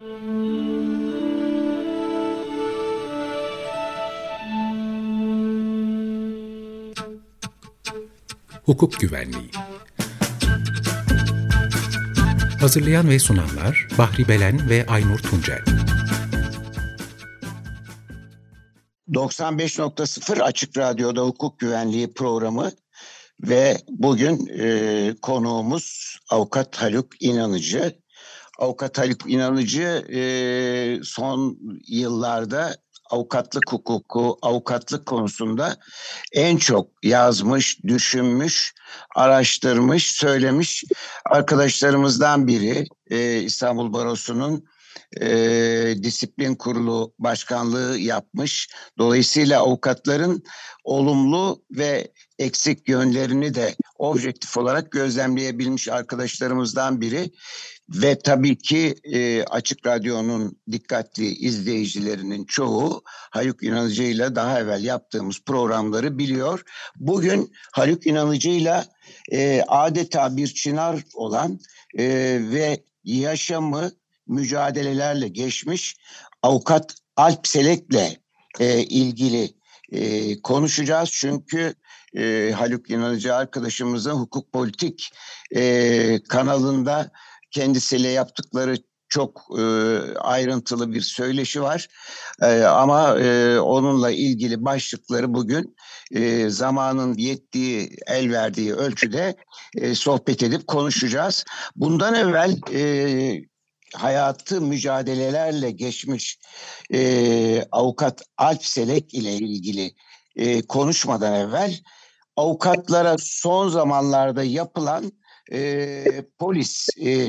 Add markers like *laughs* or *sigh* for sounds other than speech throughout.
Hukuk Güvenliği Hazırlayan ve sunanlar Bahri Belen ve Aynur Tuncel 95.0 Açık Radyo'da hukuk güvenliği programı ve bugün e, konuğumuz Avukat Haluk İnanıcı. Avukat Haluk İnanıcı e, son yıllarda avukatlık hukuku, avukatlık konusunda en çok yazmış, düşünmüş, araştırmış, söylemiş arkadaşlarımızdan biri. E, İstanbul Barosu'nun e, disiplin kurulu başkanlığı yapmış. Dolayısıyla avukatların olumlu ve eksik yönlerini de objektif olarak gözlemleyebilmiş arkadaşlarımızdan biri. Ve tabii ki e, Açık Radyo'nun dikkatli izleyicilerinin çoğu Haluk İnanıcı ile daha evvel yaptığımız programları biliyor. Bugün Haluk İnanıcı ile adeta bir çınar olan e, ve yaşamı mücadelelerle geçmiş avukat Alp Selek'le e, ilgili e, konuşacağız. Çünkü e, Haluk İnanıcı arkadaşımızın hukuk politik e, kanalında kendisiyle yaptıkları çok e, ayrıntılı bir söyleşi var. E, ama e, onunla ilgili başlıkları bugün e, zamanın yettiği, el verdiği ölçüde e, sohbet edip konuşacağız. Bundan evvel e, hayatı mücadelelerle geçmiş e, avukat Alp Selek ile ilgili e, konuşmadan evvel avukatlara son zamanlarda yapılan e, polis e,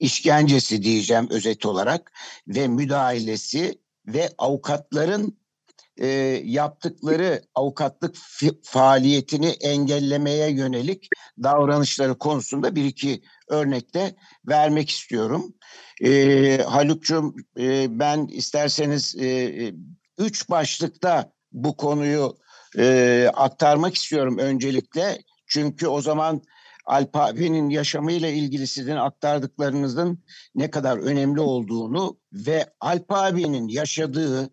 işkencesi diyeceğim özet olarak ve müdahalesi ve avukatların e, yaptıkları avukatlık faaliyetini engellemeye yönelik davranışları konusunda bir iki örnekte vermek istiyorum. E, Haluk'cum e, ben isterseniz e, üç başlıkta bu konuyu e, aktarmak istiyorum öncelikle. Çünkü o zaman Alp abinin yaşamıyla ilgili sizin aktardıklarınızın ne kadar önemli olduğunu ve Alp abinin yaşadığı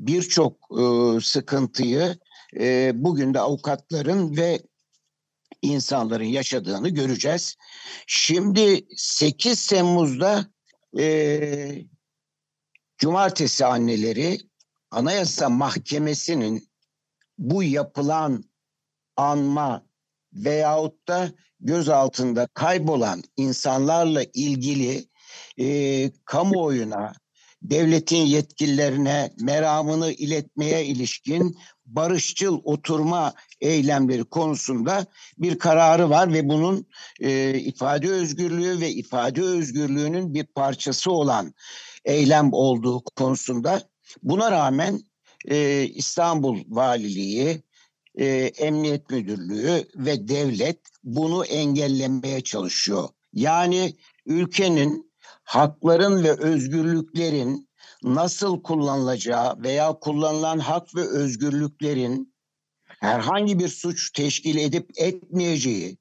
birçok e, sıkıntıyı e, bugün de avukatların ve insanların yaşadığını göreceğiz. Şimdi 8 Temmuz'da e, Cumartesi anneleri Anayasa Mahkemesi'nin bu yapılan anma veyahut da göz altında kaybolan insanlarla ilgili e, kamuoyuna, devletin yetkililerine meramını iletmeye ilişkin barışçıl oturma eylemleri konusunda bir kararı var ve bunun e, ifade özgürlüğü ve ifade özgürlüğünün bir parçası olan eylem olduğu konusunda buna rağmen e, İstanbul Valiliği, e, Emniyet Müdürlüğü ve devlet bunu engellemeye çalışıyor. Yani ülkenin hakların ve özgürlüklerin nasıl kullanılacağı veya kullanılan hak ve özgürlüklerin herhangi bir suç teşkil edip etmeyeceği,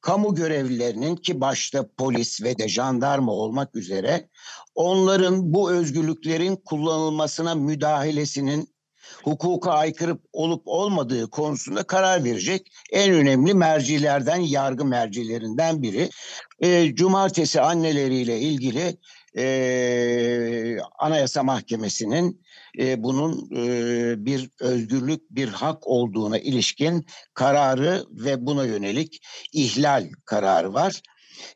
kamu görevlilerinin ki başta polis ve de jandarma olmak üzere onların bu özgürlüklerin kullanılmasına müdahalesinin hukuka aykırı olup olmadığı konusunda karar verecek en önemli mercilerden, yargı mercilerinden biri. E, cumartesi anneleriyle ilgili e, Anayasa Mahkemesi'nin e, bunun e, bir özgürlük, bir hak olduğuna ilişkin kararı ve buna yönelik ihlal kararı var.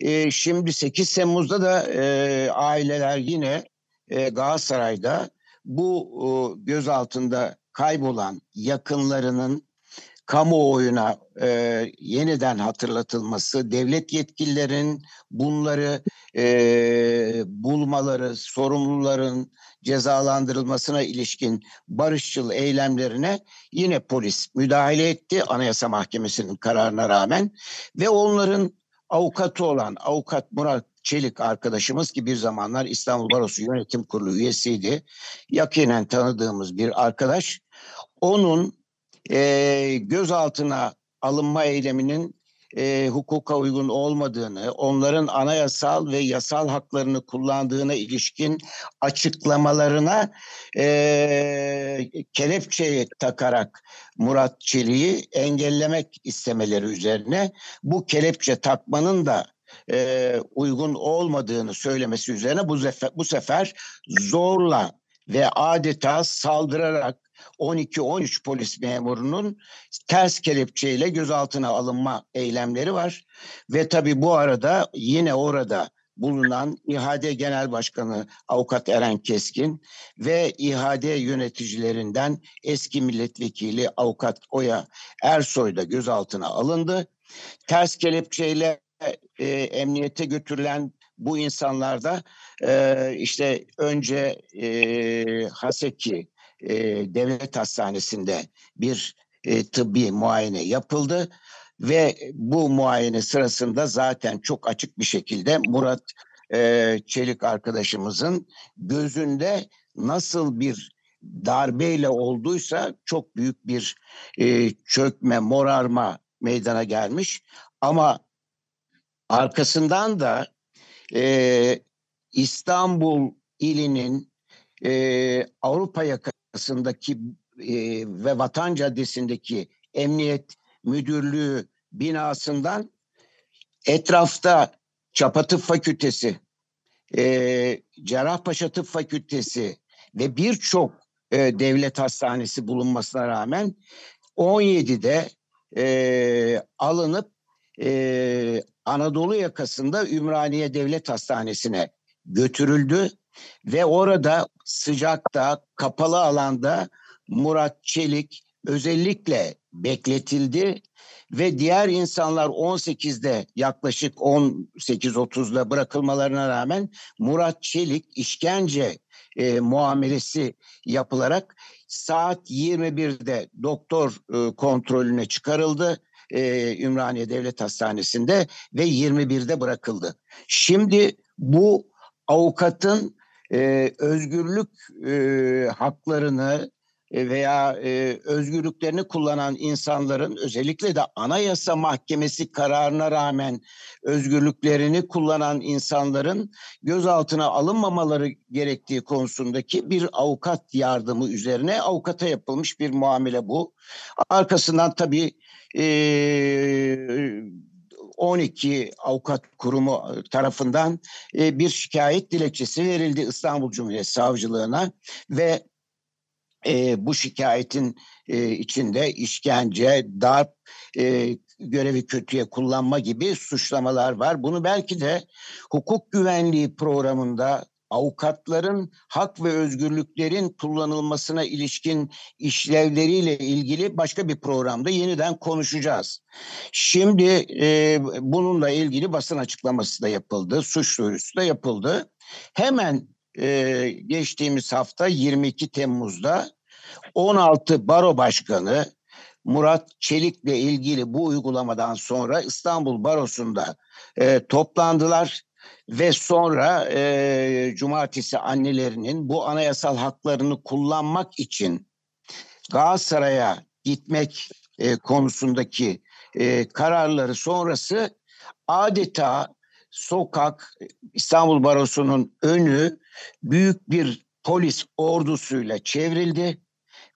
E, şimdi 8 Temmuz'da da e, aileler yine e, Galatasaray'da bu e, gözaltında kaybolan yakınlarının kamuoyuna e, yeniden hatırlatılması, devlet yetkililerin bunları e, bulmaları, sorumluların cezalandırılmasına ilişkin barışçıl eylemlerine yine polis müdahale etti Anayasa Mahkemesi'nin kararına rağmen ve onların avukatı olan avukat Murat Çelik arkadaşımız ki bir zamanlar İstanbul Barosu Yönetim Kurulu üyesiydi. Yakinen tanıdığımız bir arkadaş. Onun e, gözaltına alınma eyleminin e, hukuka uygun olmadığını, onların anayasal ve yasal haklarını kullandığına ilişkin açıklamalarına e, kelepçeye takarak Murat Çelik'i engellemek istemeleri üzerine bu kelepçe takmanın da e, uygun olmadığını söylemesi üzerine bu sefer, bu sefer zorla ve adeta saldırarak 12-13 polis memurunun ters kelepçeyle gözaltına alınma eylemleri var. Ve tabii bu arada yine orada bulunan İHAD Genel Başkanı Avukat Eren Keskin ve İHAD yöneticilerinden eski milletvekili Avukat Oya Ersoy da gözaltına alındı. Ters kelepçeyle e, emniyete götürülen bu insanlarda e, işte önce e, Haseki e, devlet hastanesinde bir e, tıbbi muayene yapıldı ve bu muayene sırasında zaten çok açık bir şekilde Murat e, Çelik arkadaşımızın gözünde nasıl bir darbeyle olduysa çok büyük bir e, çökme, morarma meydana gelmiş. Ama arkasından da e, İstanbul ilinin e, Avrupa yakasındaki e, ve Vatan Caddesi'ndeki Emniyet Müdürlüğü binasından etrafta Çapa Tıp Fakültesi, e, Cerrahpaşa Tıp Fakültesi ve birçok e, devlet hastanesi bulunmasına rağmen 17'de e, alınıp e, Anadolu yakasında Ümraniye Devlet Hastanesi'ne götürüldü ve orada sıcakta kapalı alanda Murat Çelik özellikle bekletildi ve diğer insanlar 18'de yaklaşık 18-30'da bırakılmalarına rağmen Murat Çelik işkence e, muamelesi yapılarak saat 21'de doktor e, kontrolüne çıkarıldı e, Ümraniye Devlet Hastanesi'nde ve 21'de bırakıldı. Şimdi bu avukatın e, özgürlük e, haklarını e, veya e, özgürlüklerini kullanan insanların özellikle de Anayasa Mahkemesi kararına rağmen özgürlüklerini kullanan insanların gözaltına alınmamaları gerektiği konusundaki bir avukat yardımı üzerine avukata yapılmış bir muamele bu. Arkasından tabii e, 12 avukat kurumu tarafından e, bir şikayet dilekçesi verildi İstanbul Cumhuriyet Savcılığına ve e, bu şikayetin e, içinde işkence, darp, e, görevi kötüye kullanma gibi suçlamalar var. Bunu belki de hukuk güvenliği programında avukatların hak ve özgürlüklerin kullanılmasına ilişkin işlevleriyle ilgili başka bir programda yeniden konuşacağız. Şimdi e, bununla ilgili basın açıklaması da yapıldı, suç duyurusu da yapıldı. Hemen e, geçtiğimiz hafta 22 Temmuz'da 16 Baro Başkanı Murat Çelik'le ilgili bu uygulamadan sonra İstanbul Barosu'nda e, toplandılar ve sonra e, cumartesi annelerinin bu anayasal haklarını kullanmak için Galatasaray'a gitmek e, konusundaki e, kararları sonrası adeta sokak İstanbul Barosu'nun önü büyük bir polis ordusuyla çevrildi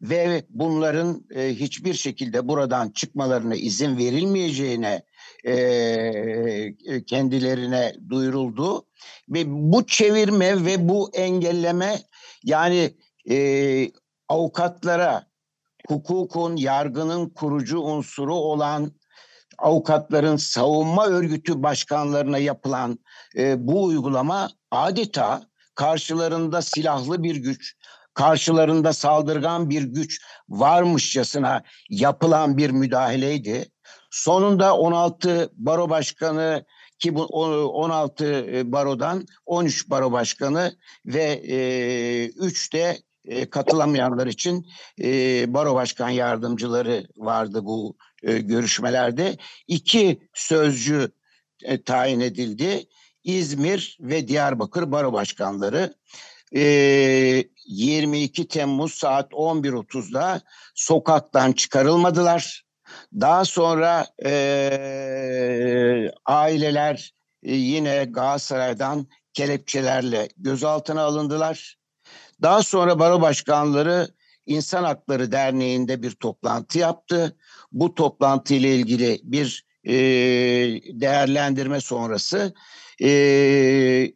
ve bunların e, hiçbir şekilde buradan çıkmalarına izin verilmeyeceğine e, e, kendilerine duyuruldu. Ve bu çevirme ve bu engelleme yani e, avukatlara hukukun yargının kurucu unsuru olan avukatların savunma örgütü başkanlarına yapılan e, bu uygulama adeta karşılarında silahlı bir güç, karşılarında saldırgan bir güç varmışçasına yapılan bir müdahaleydi. Sonunda 16 baro başkanı ki bu 16 e, barodan 13 baro başkanı ve 3 e, de e, katılamayanlar için baro başkan yardımcıları vardı bu görüşmelerde. İki sözcü tayin edildi. İzmir ve Diyarbakır baro başkanları. 22 Temmuz saat 11.30'da sokaktan çıkarılmadılar. Daha sonra e, aileler e, yine Galatasaray'dan kelepçelerle gözaltına alındılar. Daha sonra baro başkanları İnsan Hakları Derneği'nde bir toplantı yaptı. Bu toplantı ile ilgili bir e, değerlendirme sonrası e,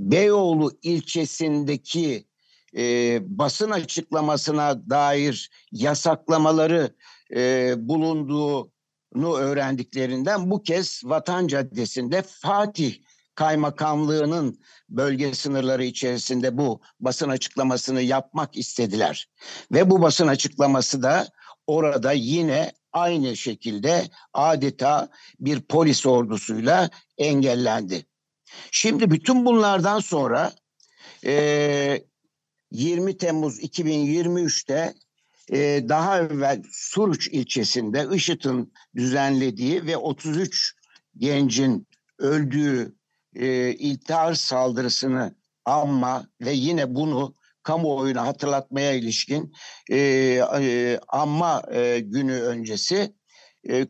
Beyoğlu ilçesindeki e, basın açıklamasına dair yasaklamaları e, bulunduğunu öğrendiklerinden bu kez Vatan Caddesi'nde Fatih Kaymakamlığı'nın bölge sınırları içerisinde bu basın açıklamasını yapmak istediler. Ve bu basın açıklaması da orada yine aynı şekilde adeta bir polis ordusuyla engellendi. Şimdi bütün bunlardan sonra e, 20 Temmuz 2023'te e, daha evvel Suruç ilçesinde IŞİD'in düzenlediği ve 33 gencin öldüğü e, iltihar saldırısını anma ve yine bunu kamuoyuna hatırlatmaya ilişkin e, e, anma e, günü öncesi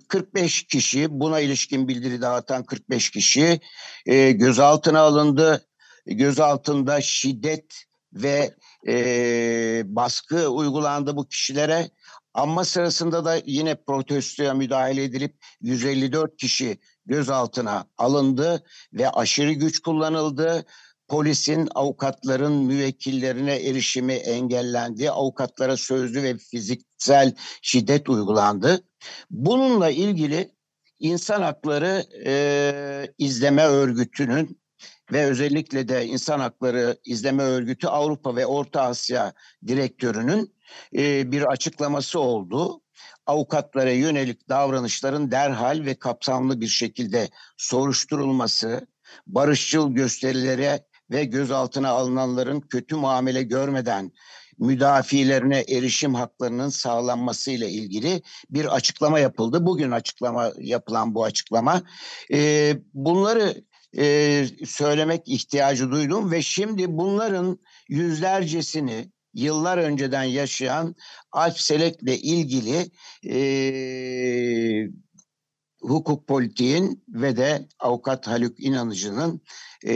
45 kişi buna ilişkin bildiri dağıtan 45 kişi e, gözaltına alındı. Gözaltında şiddet ve e, baskı uygulandı bu kişilere. Anma sırasında da yine protestoya müdahale edilip 154 kişi gözaltına alındı ve aşırı güç kullanıldı. Polisin avukatların müvekkillerine erişimi engellendi. Avukatlara sözlü ve fiziksel şiddet uygulandı. Bununla ilgili İnsan Hakları e, İzleme Örgütü'nün ve özellikle de İnsan Hakları İzleme Örgütü Avrupa ve Orta Asya Direktörü'nün e, bir açıklaması oldu. Avukatlara yönelik davranışların derhal ve kapsamlı bir şekilde soruşturulması, barışçıl gösterilere ve gözaltına alınanların kötü muamele görmeden müdafilerine erişim haklarının sağlanması ile ilgili bir açıklama yapıldı. Bugün açıklama yapılan bu açıklama. E, bunları e, söylemek ihtiyacı duydum ve şimdi bunların yüzlercesini yıllar önceden yaşayan Alp Selek'le ilgili e, hukuk politiğin ve de avukat Haluk İnanıcı'nın e,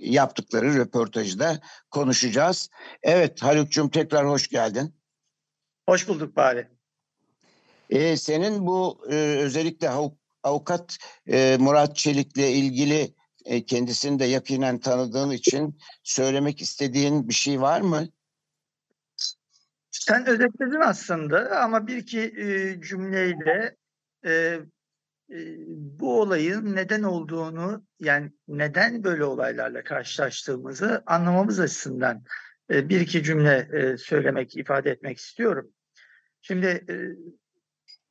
yaptıkları röportajda konuşacağız. Evet Haluk'cum tekrar hoş geldin. Hoş bulduk bari. Ee, senin bu e, özellikle avukat e, Murat Çelik'le ilgili e, kendisini de yakinen tanıdığın için söylemek istediğin bir şey var mı? Sen özetledin aslında ama bir iki e, cümleyle e, bu olayın neden olduğunu yani neden böyle olaylarla karşılaştığımızı anlamamız açısından bir iki cümle söylemek, ifade etmek istiyorum. Şimdi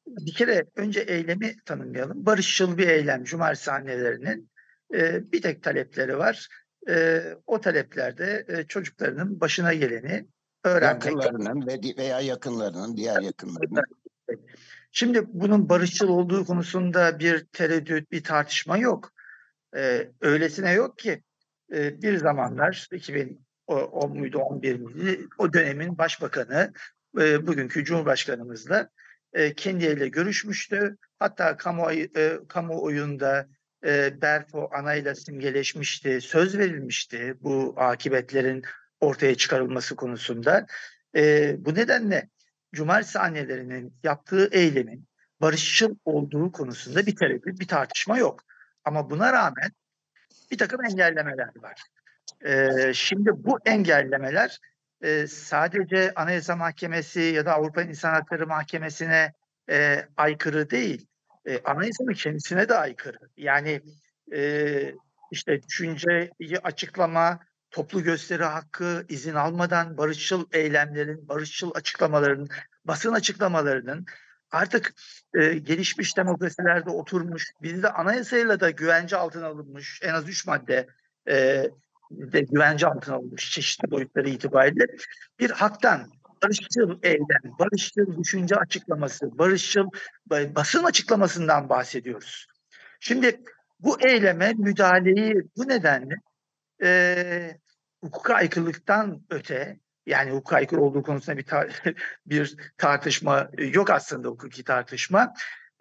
bir kere önce eylemi tanımlayalım. Barışçıl bir eylem Cumartesi sahnelerinin bir tek talepleri var. O taleplerde çocuklarının başına geleni öğrenmek. Yakınlarının veya yakınlarının, diğer yakınlarının. Şimdi bunun barışçıl olduğu konusunda bir tereddüt, bir tartışma yok. Ee, öylesine yok ki e, bir zamanlar 2010 muydu 11 miydi o dönemin başbakanı e, bugünkü cumhurbaşkanımızla e, kendiyle görüşmüştü. Hatta kamu, e, kamuoyunda e, Berfo anayla simgeleşmişti, söz verilmişti bu akıbetlerin ortaya çıkarılması konusunda. E, bu nedenle cumartesi annelerinin yaptığı eylemin barışçıl olduğu konusunda bir tereddüt, bir tartışma yok. Ama buna rağmen bir takım engellemeler var. Ee, şimdi bu engellemeler e, sadece Anayasa Mahkemesi ya da Avrupa İnsan Hakları Mahkemesi'ne e, aykırı değil, e, Anayasa'nın kendisine de aykırı. Yani e, işte düşünceyi açıklama, toplu gösteri hakkı, izin almadan barışçıl eylemlerin, barışçıl açıklamaların, basın açıklamalarının artık e, gelişmiş demokrasilerde oturmuş, bizde anayasayla da güvence altına alınmış en az üç madde e, de güvence altına alınmış çeşitli boyutları itibariyle bir haktan barışçıl eylem, barışçıl düşünce açıklaması, barışçıl basın açıklamasından bahsediyoruz. Şimdi bu eyleme müdahaleyi bu nedenle e, hukuka aykırılıktan öte Yani hukuk aykırı olduğu konusunda bir tar- *laughs* bir tartışma yok aslında hukuki tartışma.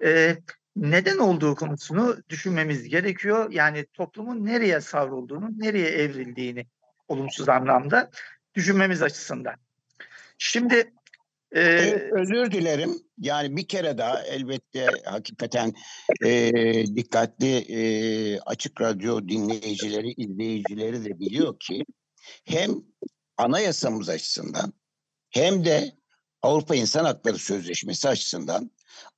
E, neden olduğu konusunu düşünmemiz gerekiyor. Yani toplumun nereye savrulduğunu, nereye evrildiğini olumsuz anlamda düşünmemiz açısından. Şimdi Ee, özür dilerim. Yani bir kere daha elbette hakikaten e, dikkatli e, açık radyo dinleyicileri, izleyicileri de biliyor ki hem anayasamız açısından hem de Avrupa İnsan Hakları Sözleşmesi açısından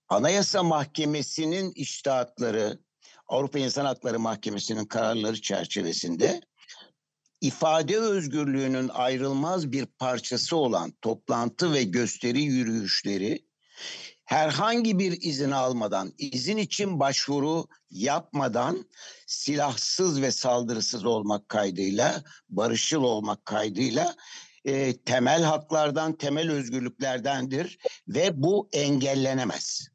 Anayasa Mahkemesi'nin iştahatları, Avrupa İnsan Hakları Mahkemesi'nin kararları çerçevesinde ifade özgürlüğünün ayrılmaz bir parçası olan toplantı ve gösteri yürüyüşleri herhangi bir izin almadan, izin için başvuru yapmadan silahsız ve saldırısız olmak kaydıyla, barışçıl olmak kaydıyla e, temel haklardan, temel özgürlüklerdendir ve bu engellenemez.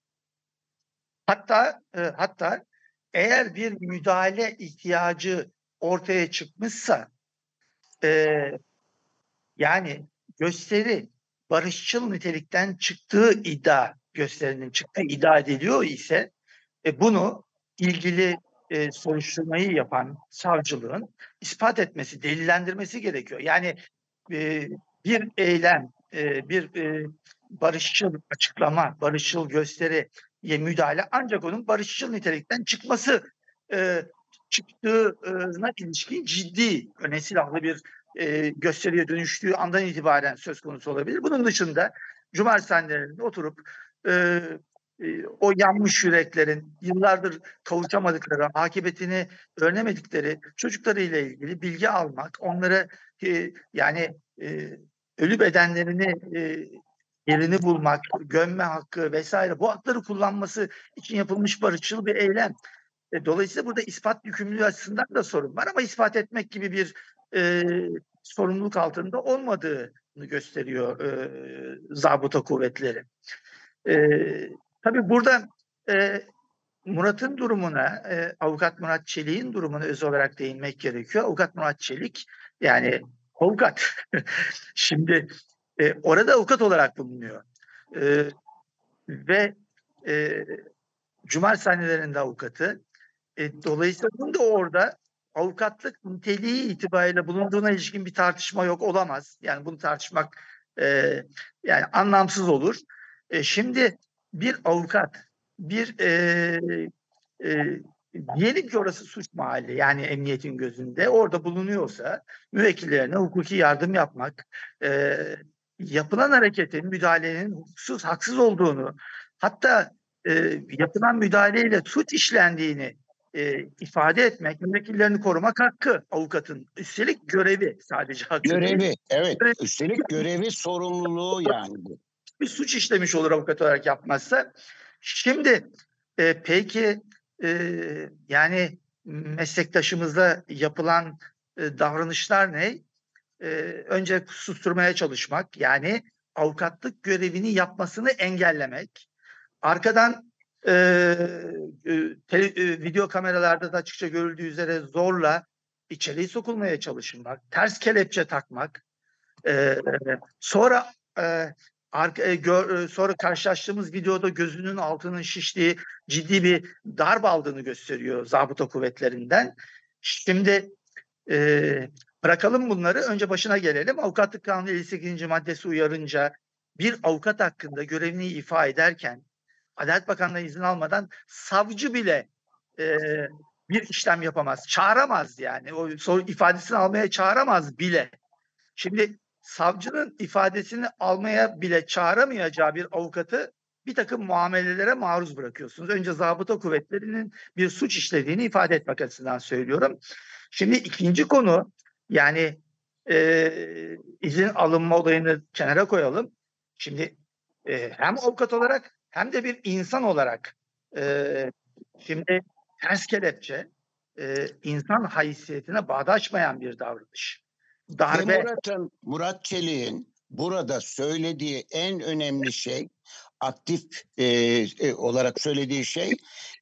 Hatta e, hatta eğer bir müdahale ihtiyacı ortaya çıkmışsa e, yani gösteri barışçıl nitelikten çıktığı iddia gösterinin çıktığı iddia ediliyor ise e, bunu ilgili e, soruşturmayı yapan savcılığın ispat etmesi, delillendirmesi gerekiyor. Yani e, bir eylem, e, bir e, barışçıl açıklama, barışçıl gösteriye müdahale ancak onun barışçıl nitelikten çıkması e, çıktığına ilişkin ciddi öne silahlı bir e, gösteriye dönüştüğü andan itibaren söz konusu olabilir. Bunun dışında cumartesi sahnelerinde oturup e, e, o yanmış yüreklerin yıllardır kavuşamadıkları, akıbetini öğrenemedikleri çocuklarıyla ilgili bilgi almak, onları e, yani e, ölü bedenlerini e, yerini bulmak, gömme hakkı vesaire bu hakları kullanması için yapılmış barışçıl bir eylem. E, dolayısıyla burada ispat yükümlülüğü açısından da sorun var ama ispat etmek gibi bir e, sorumluluk altında olmadığını gösteriyor e, zabıta kuvvetleri. E, tabii burada e, Murat'ın durumuna, e, avukat Murat Çelik'in durumuna öz olarak değinmek gerekiyor. Avukat Murat Çelik yani avukat. *laughs* Şimdi e, orada avukat olarak bulunuyor. E, ve e, Cumartesi sahnelerinde avukatı. E, dolayısıyla bunun da orada avukatlık niteliği itibariyle bulunduğuna ilişkin bir tartışma yok olamaz. Yani bunu tartışmak e, yani anlamsız olur. E, şimdi bir avukat bir e, e, diyelim ki orası suç mahalli yani emniyetin gözünde orada bulunuyorsa müvekkillerine hukuki yardım yapmak e, yapılan hareketin müdahalenin hukuksuz haksız olduğunu hatta e, yapılan müdahaleyle suç işlendiğini e, ifade etmek, müvekkillerini korumak hakkı avukatın. Üstelik görevi sadece hakkı. Görevi, değil. evet. Görevi. Üstelik görevi, sorumluluğu yani bu. Bir suç işlemiş olur avukat olarak yapmazsa. Şimdi e, peki e, yani meslektaşımızda yapılan e, davranışlar ne? E, önce susturmaya çalışmak yani avukatlık görevini yapmasını engellemek. Arkadan e, tele, e, video kameralarda da açıkça görüldüğü üzere zorla içeriye sokulmaya çalışmak, ters kelepçe takmak, e, sonra e, arka, gör, sonra karşılaştığımız videoda gözünün altının şiştiği ciddi bir darp aldığını gösteriyor zabıta kuvvetlerinden. Şimdi e, bırakalım bunları. Önce başına gelelim. Avukatlık Kanunu 58. maddesi uyarınca bir avukat hakkında görevini ifa ederken Adalet Bakanlığı izin almadan savcı bile e, bir işlem yapamaz. Çağıramaz yani. O soru ifadesini almaya çağıramaz bile. Şimdi savcının ifadesini almaya bile çağıramayacağı bir avukatı bir takım muamelelere maruz bırakıyorsunuz. Önce zabıta kuvvetlerinin bir suç işlediğini ifade etmek açısından söylüyorum. Şimdi ikinci konu yani e, izin alınma olayını kenara koyalım. Şimdi e, hem avukat olarak hem de bir insan olarak e, şimdi ters kelepçe e, insan haysiyetine bağdaşmayan bir davranış. Darbe. Ve Murat'ın, Murat Çelik'in burada söylediği en önemli şey aktif e, e, olarak söylediği şey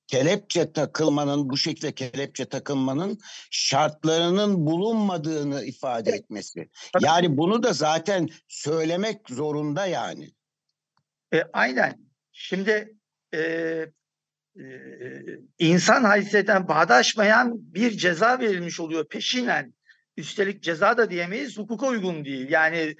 kelepçe takılmanın bu şekilde kelepçe takılmanın şartlarının bulunmadığını ifade etmesi. Yani bunu da zaten söylemek zorunda yani. E, aynen. Şimdi e, e, insan haysiyetinden bağdaşmayan bir ceza verilmiş oluyor peşinen. Üstelik ceza da diyemeyiz, hukuka uygun değil. Yani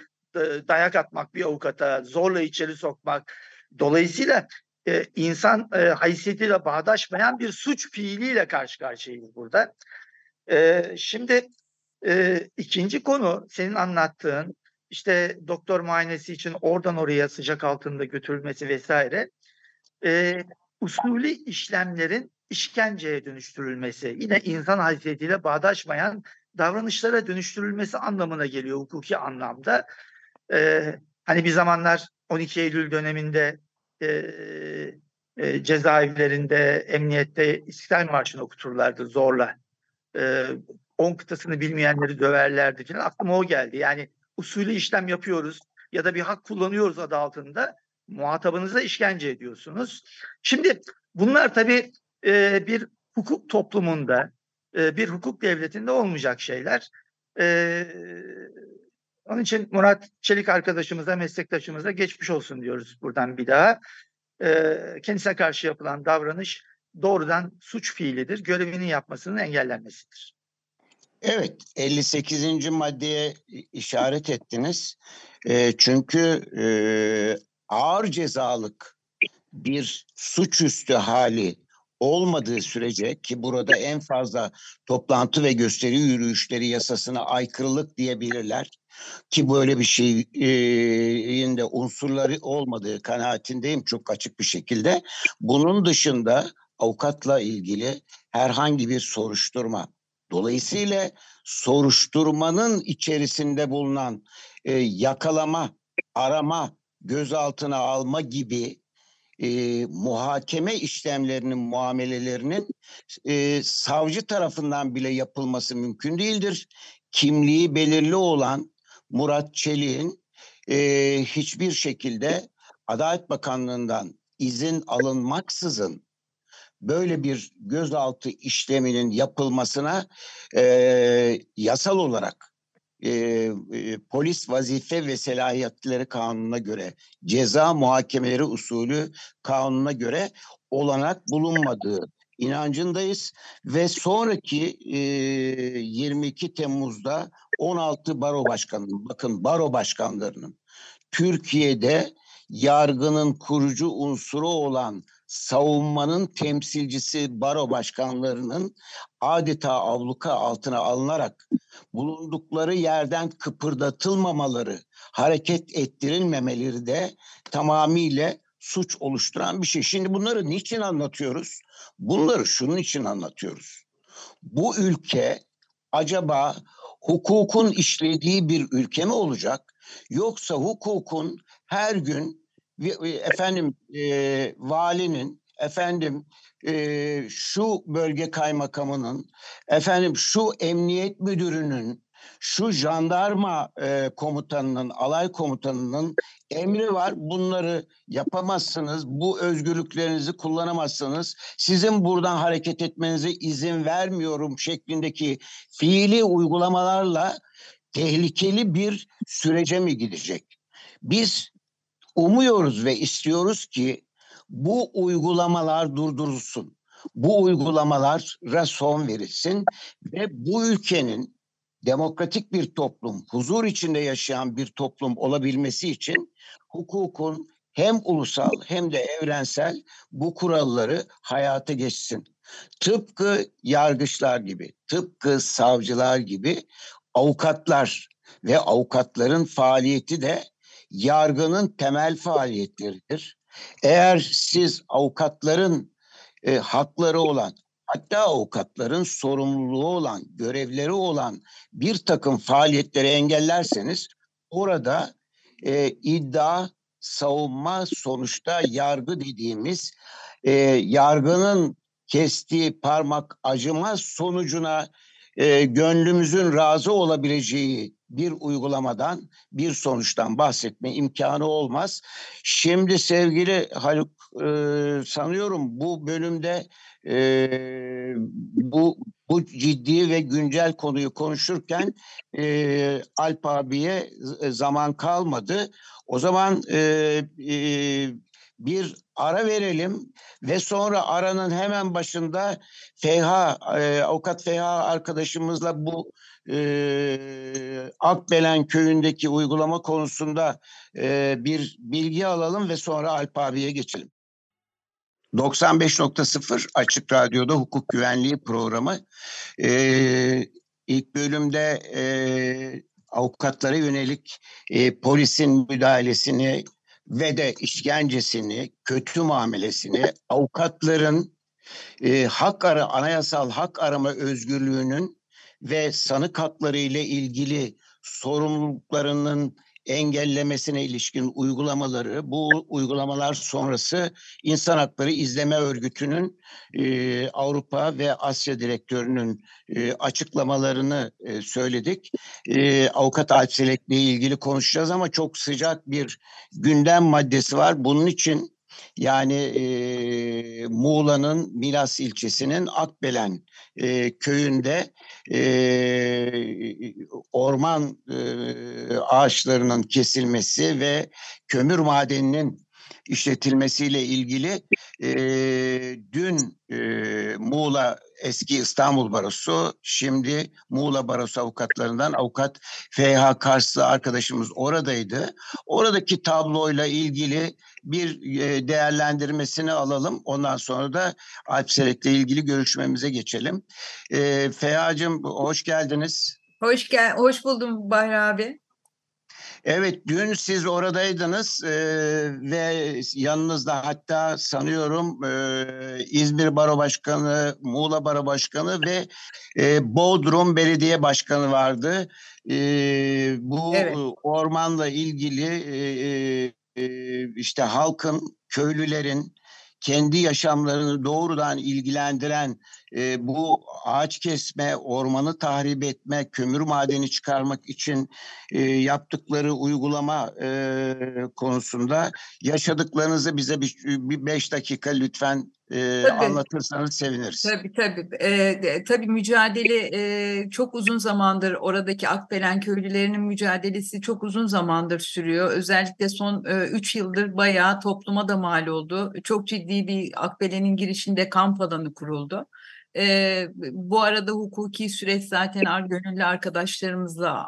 dayak atmak bir avukata, zorla içeri sokmak. Dolayısıyla e, insan e, haysiyetiyle bağdaşmayan bir suç fiiliyle karşı karşıyayız burada. E, şimdi e, ikinci konu senin anlattığın işte doktor muayenesi için oradan oraya sıcak altında götürülmesi vesaire. E, usulü işlemlerin işkenceye dönüştürülmesi, yine insan haysiyetiyle bağdaşmayan davranışlara dönüştürülmesi anlamına geliyor hukuki anlamda. Ee, hani bir zamanlar 12 Eylül döneminde e, e, cezaevlerinde, emniyette İstiklal Marşı'nı okuturlardı zorla. E, 10 kıtasını bilmeyenleri döverlerdi falan. Aklıma o geldi. Yani usulü işlem yapıyoruz ya da bir hak kullanıyoruz adı altında muhatabınıza işkence ediyorsunuz. Şimdi bunlar tabii e, bir hukuk toplumunda, e, bir hukuk devletinde olmayacak şeyler. E, onun için Murat Çelik arkadaşımıza, meslektaşımıza geçmiş olsun diyoruz buradan bir daha. E, kendisine karşı yapılan davranış doğrudan suç fiilidir. Görevini yapmasının engellenmesidir. Evet, 58. maddeye işaret ettiniz. E, çünkü e, ağır cezalık bir suçüstü hali olmadığı sürece ki burada en fazla toplantı ve gösteri yürüyüşleri yasasına aykırılık diyebilirler ki böyle bir şeyin de unsurları olmadığı kanaatindeyim çok açık bir şekilde. Bunun dışında avukatla ilgili herhangi bir soruşturma Dolayısıyla soruşturmanın içerisinde bulunan e, yakalama, arama, gözaltına alma gibi e, muhakeme işlemlerinin, muamelelerinin e, savcı tarafından bile yapılması mümkün değildir. Kimliği belirli olan Murat Çelik'in e, hiçbir şekilde Adalet Bakanlığı'ndan izin alınmaksızın böyle bir gözaltı işleminin yapılmasına e, yasal olarak e, e, polis vazife ve selahiyetleri kanununa göre ceza muhakemeleri usulü kanununa göre olanak bulunmadığı inancındayız ve sonraki e, 22 Temmuz'da 16 baro başkanının bakın baro başkanlarının Türkiye'de yargının kurucu unsuru olan savunmanın temsilcisi baro başkanlarının adeta avluka altına alınarak bulundukları yerden kıpırdatılmamaları, hareket ettirilmemeleri de tamamıyla suç oluşturan bir şey. Şimdi bunları niçin anlatıyoruz? Bunları şunun için anlatıyoruz. Bu ülke acaba hukukun işlediği bir ülke mi olacak? Yoksa hukukun her gün efendim e, valinin efendim e, şu bölge kaymakamının efendim şu emniyet müdürünün şu jandarma e, komutanının alay komutanının emri var. Bunları yapamazsınız. Bu özgürlüklerinizi kullanamazsınız. Sizin buradan hareket etmenize izin vermiyorum şeklindeki fiili uygulamalarla tehlikeli bir sürece mi gidecek? Biz umuyoruz ve istiyoruz ki bu uygulamalar durdurulsun. Bu uygulamalara son verilsin ve bu ülkenin demokratik bir toplum, huzur içinde yaşayan bir toplum olabilmesi için hukukun hem ulusal hem de evrensel bu kuralları hayata geçsin. Tıpkı yargıçlar gibi, tıpkı savcılar gibi avukatlar ve avukatların faaliyeti de yargının temel faaliyetleridir. Eğer siz avukatların e, hakları olan hatta avukatların sorumluluğu olan, görevleri olan bir takım faaliyetleri engellerseniz orada e, iddia, savunma sonuçta yargı dediğimiz e, yargının kestiği parmak acımaz sonucuna e, gönlümüzün razı olabileceği bir uygulamadan, bir sonuçtan bahsetme imkanı olmaz. Şimdi sevgili Haluk e, sanıyorum bu bölümde e, bu bu ciddi ve güncel konuyu konuşurken e, Alp abiye zaman kalmadı. O zaman e, e, bir ara verelim ve sonra aranın hemen başında Feyha, e, avukat Feyha arkadaşımızla bu e, Akbelen köyündeki uygulama konusunda e, bir bilgi alalım ve sonra Alp abiye geçelim. 95.0 Açık Radyo'da hukuk güvenliği programı. Ee, ilk bölümde e, avukatlara yönelik e, polisin müdahalesini ve de işkencesini, kötü muamelesini, avukatların e, hak ara, anayasal hak arama özgürlüğünün ve sanık hakları ile ilgili sorumluluklarının engellemesine ilişkin uygulamaları, bu uygulamalar sonrası İnsan Hakları İzleme Örgütü'nün e, Avrupa ve Asya Direktörü'nün e, açıklamalarını e, söyledik. E, Avukat Alp Selek'le ilgili konuşacağız ama çok sıcak bir gündem maddesi var. Bunun için yani e, Muğla'nın Milas ilçesinin Akbelen e, köyünde e, orman e, ağaçlarının kesilmesi ve kömür madeninin işletilmesiyle ilgili e, dün e, Muğla eski İstanbul Barosu şimdi Muğla Barosu avukatlarından avukat FH Karslı arkadaşımız oradaydı. Oradaki tabloyla ilgili bir e, değerlendirmesini alalım. Ondan sonra da Alp Serek'le ilgili görüşmemize geçelim. E, FH'cığım hoş geldiniz. Hoş gel, hoş buldum Bahri abi. Evet dün siz oradaydınız e, ve yanınızda hatta sanıyorum e, İzmir Baro Başkanı, Muğla Baro Başkanı ve e, Bodrum Belediye Başkanı vardı. E, bu evet. ormanla ilgili e, e, işte halkın, köylülerin kendi yaşamlarını doğrudan ilgilendiren e, bu ağaç kesme, ormanı tahrip etme, kömür madeni çıkarmak için e, yaptıkları uygulama e, konusunda yaşadıklarınızı bize bir, bir beş dakika lütfen e, anlatırsanız seviniriz. Tabii tabii. E, tabii mücadele e, çok uzun zamandır oradaki Akbelen köylülerinin mücadelesi çok uzun zamandır sürüyor. Özellikle son 3 e, yıldır bayağı topluma da mal oldu. Çok ciddi bir Akbelen'in girişinde kamp alanı kuruldu. E, bu arada hukuki süreç zaten ar gönüllü arkadaşlarımızla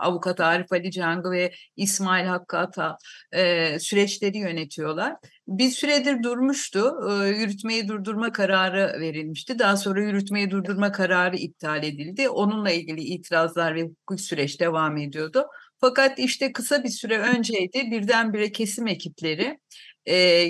avukat Arif Ali Cangı ve İsmail Hakkı Ata e, süreçleri yönetiyorlar. Bir süredir durmuştu. Yürütmeyi durdurma kararı verilmişti. Daha sonra yürütmeyi durdurma kararı iptal edildi. Onunla ilgili itirazlar ve hukuki süreç devam ediyordu. Fakat işte kısa bir süre önceydi birdenbire kesim ekipleri e,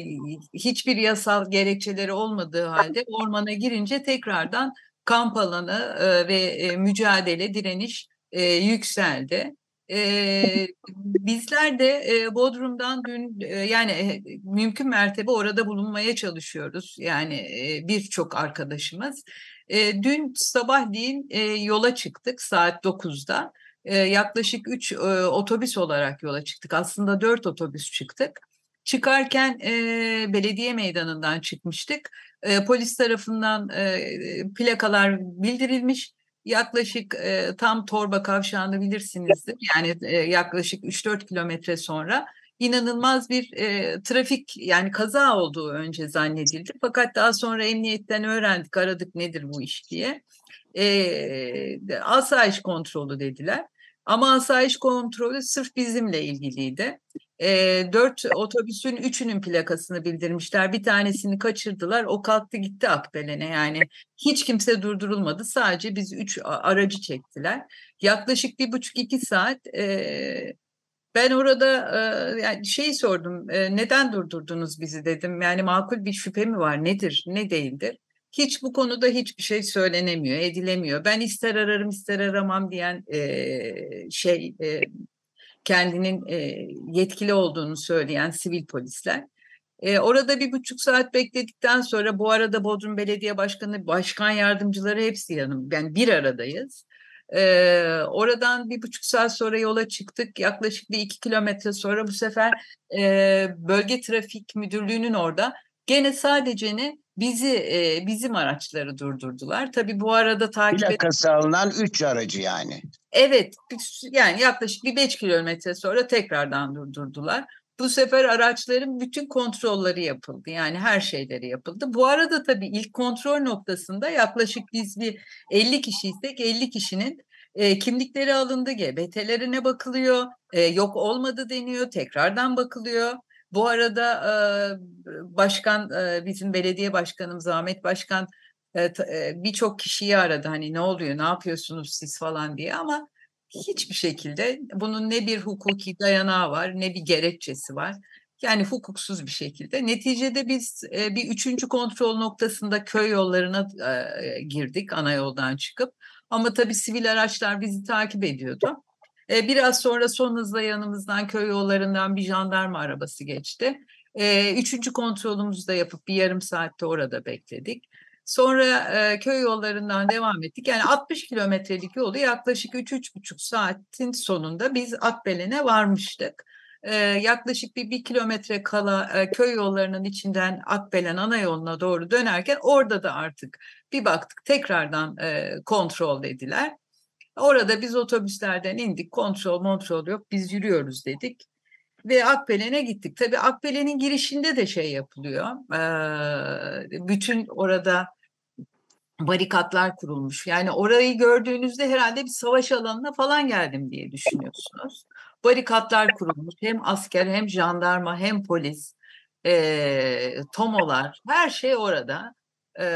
hiçbir yasal gerekçeleri olmadığı halde ormana girince tekrardan kamp alanı e, ve e, mücadele, direniş e, yükseldi. E, bizler de e, Bodrum'dan dün e, yani e, mümkün mertebe orada bulunmaya çalışıyoruz. Yani e, birçok arkadaşımız. E, dün sabahleyin e, yola çıktık saat 9'da. E, yaklaşık 3 e, otobüs olarak yola çıktık. Aslında 4 otobüs çıktık. Çıkarken e, belediye meydanından çıkmıştık. E, polis tarafından e, plakalar bildirilmiş. Yaklaşık e, tam Torba kavşağını bilirsinizdir. Yani e, yaklaşık 3-4 kilometre sonra inanılmaz bir e, trafik yani kaza olduğu önce zannedildi. Fakat daha sonra emniyetten öğrendik, aradık nedir bu iş diye. E, asayiş kontrolü dediler. Ama asayiş kontrolü sırf bizimle ilgiliydi. E, dört otobüsün üçünün plakasını bildirmişler. Bir tanesini kaçırdılar. O kalktı gitti Akbelen'e. Yani hiç kimse durdurulmadı. Sadece biz üç aracı çektiler. Yaklaşık bir buçuk iki saat e, ben orada e, yani şey sordum. E, neden durdurdunuz bizi dedim. Yani makul bir şüphe mi var? Nedir? Ne değildir? hiç bu konuda hiçbir şey söylenemiyor, edilemiyor. Ben ister ararım ister aramam diyen e, şey e, kendinin e, yetkili olduğunu söyleyen sivil polisler. E, orada bir buçuk saat bekledikten sonra bu arada Bodrum Belediye Başkanı, başkan yardımcıları hepsi yanım. Yani bir aradayız. Ee, oradan bir buçuk saat sonra yola çıktık. Yaklaşık bir iki kilometre sonra bu sefer e, bölge trafik müdürlüğünün orada gene sadece ne bizi e, bizim araçları durdurdular. Tabii bu arada takip Plakası alınan üç aracı yani. Evet yani yaklaşık bir beş kilometre sonra tekrardan durdurdular. Bu sefer araçların bütün kontrolleri yapıldı. Yani her şeyleri yapıldı. Bu arada tabii ilk kontrol noktasında yaklaşık biz bir 50 kişiysek 50 kişinin e, kimlikleri alındı, GBT'lerine bakılıyor, e, yok olmadı deniyor, tekrardan bakılıyor. Bu arada e, başkan e, bizim belediye başkanımız Ahmet Başkan birçok kişiyi aradı hani ne oluyor ne yapıyorsunuz siz falan diye ama hiçbir şekilde bunun ne bir hukuki dayanağı var ne bir gerekçesi var. Yani hukuksuz bir şekilde. Neticede biz bir üçüncü kontrol noktasında köy yollarına girdik ana yoldan çıkıp. Ama tabii sivil araçlar bizi takip ediyordu. Biraz sonra son hızla yanımızdan köy yollarından bir jandarma arabası geçti. Üçüncü kontrolümüzü de yapıp bir yarım saatte orada bekledik. Sonra e, köy yollarından devam ettik. Yani 60 kilometrelik yolu yaklaşık 3-3,5 saatin sonunda biz Akbelen'e varmıştık. E, yaklaşık bir, bir kilometre kala e, köy yollarının içinden Akbelen ana yoluna doğru dönerken orada da artık bir baktık tekrardan e, kontrol dediler. Orada biz otobüslerden indik kontrol kontrol yok biz yürüyoruz dedik ve Akbelen'e gittik. Tabii Akbelen'in girişinde de şey yapılıyor. Bütün orada barikatlar kurulmuş. Yani orayı gördüğünüzde herhalde bir savaş alanına falan geldim diye düşünüyorsunuz. Barikatlar kurulmuş. Hem asker hem jandarma hem polis, e, tomolar her şey orada. Ee,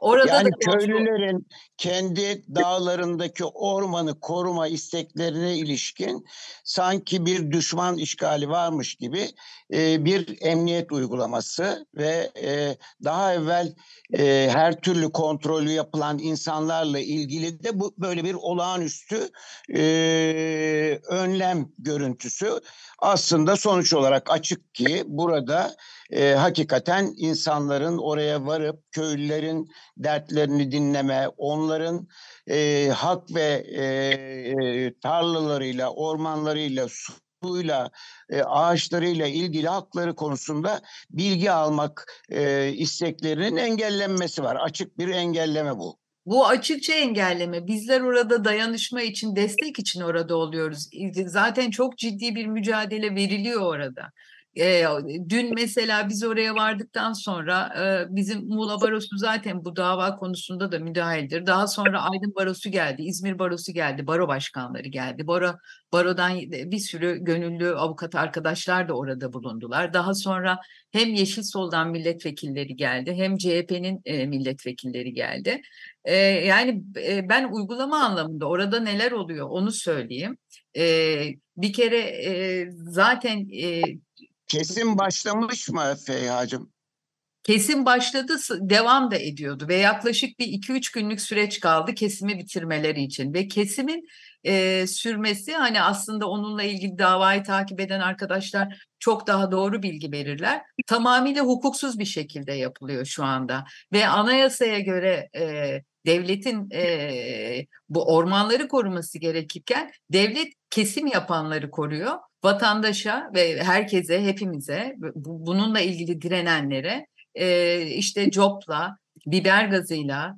orada yani da köylülerin kendi dağlarındaki ormanı koruma isteklerine ilişkin sanki bir düşman işgali varmış gibi e, bir emniyet uygulaması ve e, daha evvel e, her türlü kontrolü yapılan insanlarla ilgili de bu böyle bir olağanüstü e, önlem görüntüsü aslında sonuç olarak açık ki burada e, hakikaten insanların oraya varıp köylülerin dertlerini dinleme, onların e, hak ve e, tarlalarıyla, ormanlarıyla, suyla, e, ağaçlarıyla ilgili hakları konusunda bilgi almak e, isteklerinin engellenmesi var. Açık bir engelleme bu. Bu açıkça engelleme. Bizler orada dayanışma için, destek için orada oluyoruz. Zaten çok ciddi bir mücadele veriliyor orada. E, dün mesela biz oraya vardıktan sonra e, bizim Muğla Barosu zaten bu dava konusunda da müdahildir. Daha sonra Aydın Barosu geldi, İzmir Barosu geldi, baro başkanları geldi. Baro, barodan bir sürü gönüllü avukat arkadaşlar da orada bulundular. Daha sonra hem Yeşil Sol'dan milletvekilleri geldi, hem CHP'nin e, milletvekilleri geldi. E, yani e, ben uygulama anlamında orada neler oluyor onu söyleyeyim. E, bir kere e, zaten e, Kesim başlamış mı Feyha'cığım? Kesim başladı, devam da ediyordu ve yaklaşık bir 2-3 günlük süreç kaldı kesimi bitirmeleri için ve kesimin e, sürmesi hani aslında onunla ilgili davayı takip eden arkadaşlar çok daha doğru bilgi verirler. Tamamıyla hukuksuz bir şekilde yapılıyor şu anda ve anayasaya göre e, devletin e, bu ormanları koruması gerekirken devlet kesim yapanları koruyor vatandaşa ve herkese, hepimize, bununla ilgili direnenlere e, işte copla, biber gazıyla,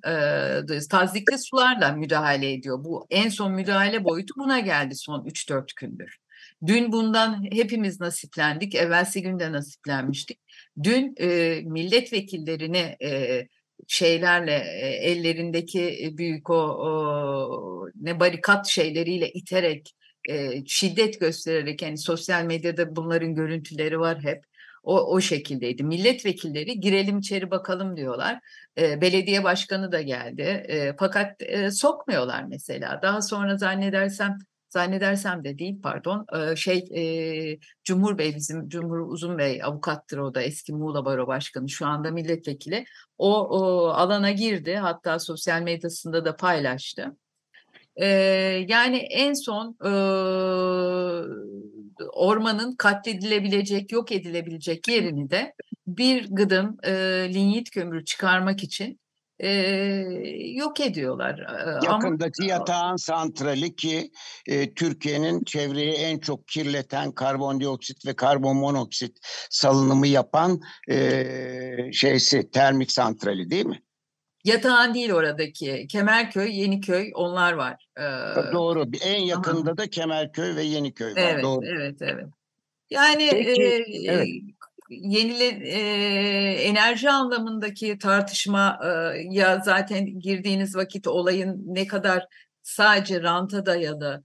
e, tazikli sularla müdahale ediyor. Bu en son müdahale boyutu buna geldi son 3-4 gündür. Dün bundan hepimiz nasiplendik, evvelsi günde nasiplenmiştik. Dün e, milletvekillerini e, şeylerle e, ellerindeki büyük o, o ne barikat şeyleriyle iterek e, şiddet göstererek yani sosyal medyada bunların görüntüleri var hep. O, o şekildeydi. Milletvekilleri girelim içeri bakalım diyorlar. E, belediye başkanı da geldi. E, fakat e, sokmuyorlar mesela. Daha sonra zannedersem zannedersem de değil pardon şey e, Cumhur Bey bizim Cumhur Uzun Bey avukattır o da eski Muğla Baro Başkanı şu anda milletvekili o, o alana girdi hatta sosyal medyasında da paylaştı e, yani en son e, ormanın katledilebilecek, yok edilebilecek yerini de bir gıdım e, linyit kömürü çıkarmak için e, yok ediyorlar. Yakındaki Ama, yatağın santrali ki e, Türkiye'nin çevreyi en çok kirleten karbondioksit ve karbon monoksit salınımı yapan e, şeysi termik santrali değil mi? Yatağan değil oradaki. Kemerköy, Yeniköy onlar var. Ee, Doğru. En yakında aha. da Kemerköy ve Yeniköy var. Evet, Doğru. evet, evet. Yani Peki, e, evet. yenile e, enerji anlamındaki tartışma e, ya zaten girdiğiniz vakit olayın ne kadar sadece ranta dayalı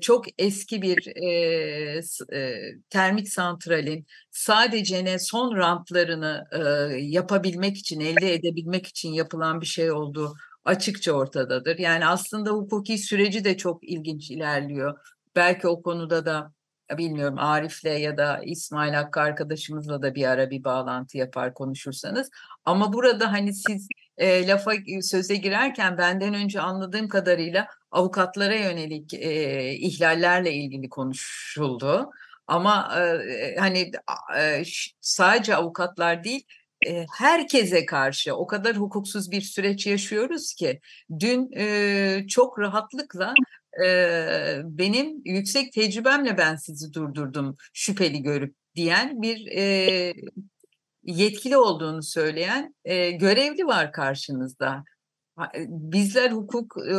çok eski bir e, e, termik santralin sadece ne son rantlarını e, yapabilmek için, elde edebilmek için yapılan bir şey olduğu açıkça ortadadır. Yani aslında hukuki süreci de çok ilginç ilerliyor. Belki o konuda da bilmiyorum Arif'le ya da İsmail Hakkı arkadaşımızla da bir ara bir bağlantı yapar konuşursanız. Ama burada hani siz e, lafa söze girerken benden önce anladığım kadarıyla avukatlara yönelik e, ihlallerle ilgili konuşuldu. Ama e, hani e, sadece avukatlar değil e, herkese karşı o kadar hukuksuz bir süreç yaşıyoruz ki dün e, çok rahatlıkla e, benim yüksek tecrübemle ben sizi durdurdum şüpheli görüp diyen bir e, yetkili olduğunu söyleyen e, görevli var karşınızda. Bizler hukuk e,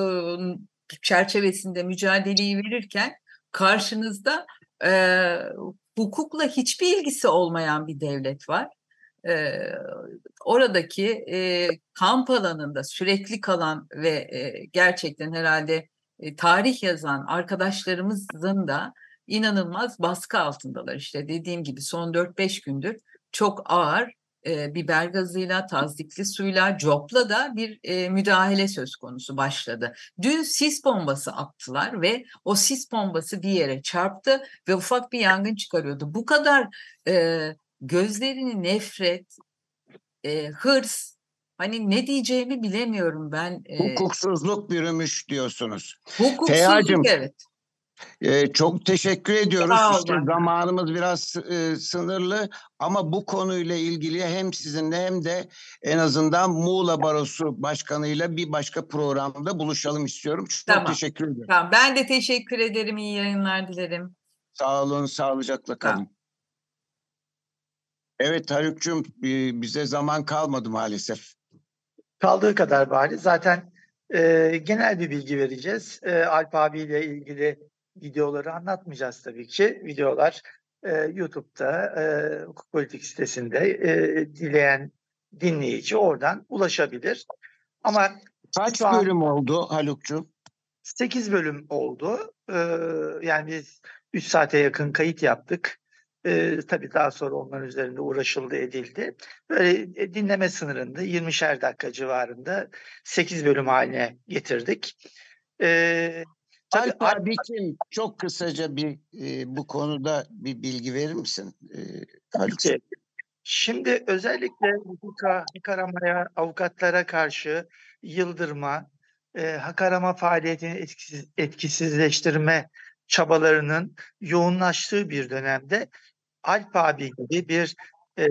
çerçevesinde mücadeleyi verirken karşınızda e, hukukla hiçbir ilgisi olmayan bir devlet var. E, oradaki e, kamp alanında sürekli kalan ve e, gerçekten herhalde e, tarih yazan arkadaşlarımızın da inanılmaz baskı altındalar. İşte dediğim gibi son 4-5 gündür çok ağır e, biber gazıyla, tazdikli suyla, copla da bir e, müdahale söz konusu başladı. Dün sis bombası attılar ve o sis bombası bir yere çarptı ve ufak bir yangın çıkarıyordu. Bu kadar e, gözlerini nefret, e, hırs, hani ne diyeceğimi bilemiyorum ben. E, Hukuksuzluk bürümüş diyorsunuz. Hukuksuzluk Feyacım, evet. Ee, çok teşekkür ediyoruz. Sağ işte zamanımız biraz e, sınırlı ama bu konuyla ilgili hem sizinle hem de en azından Muğla Barosu Başkanı'yla bir başka programda buluşalım istiyorum. Çok tamam. teşekkür ederim. Tamam. Ben de teşekkür ederim. İyi yayınlar dilerim. Sağ olun, sağlıcakla kalın. Tamam. Evet Haluk'cum bize zaman kalmadı maalesef. Kaldığı kadar bari. Zaten e, genel bir bilgi vereceğiz. E, Alp abiyle ilgili videoları anlatmayacağız tabii ki. Videolar e, YouTube'da e, hukuk politik sitesinde e, dileyen dinleyici oradan ulaşabilir. Ama kaç bölüm oldu Haluk'cum? 8 bölüm oldu. Ee, yani biz 3 saate yakın kayıt yaptık. Ee, tabii daha sonra onların üzerinde uğraşıldı edildi. Böyle e, dinleme sınırında 20'şer dakika civarında 8 bölüm haline getirdik. Ee, Tabii, Alp abi kim? Çok kısaca bir e, bu konuda bir bilgi verir misin? E, Şimdi özellikle hukuka, hak aramaya, avukatlara karşı yıldırma, e, hak arama faaliyetini etkisiz, etkisizleştirme çabalarının yoğunlaştığı bir dönemde Alp abi gibi bir e,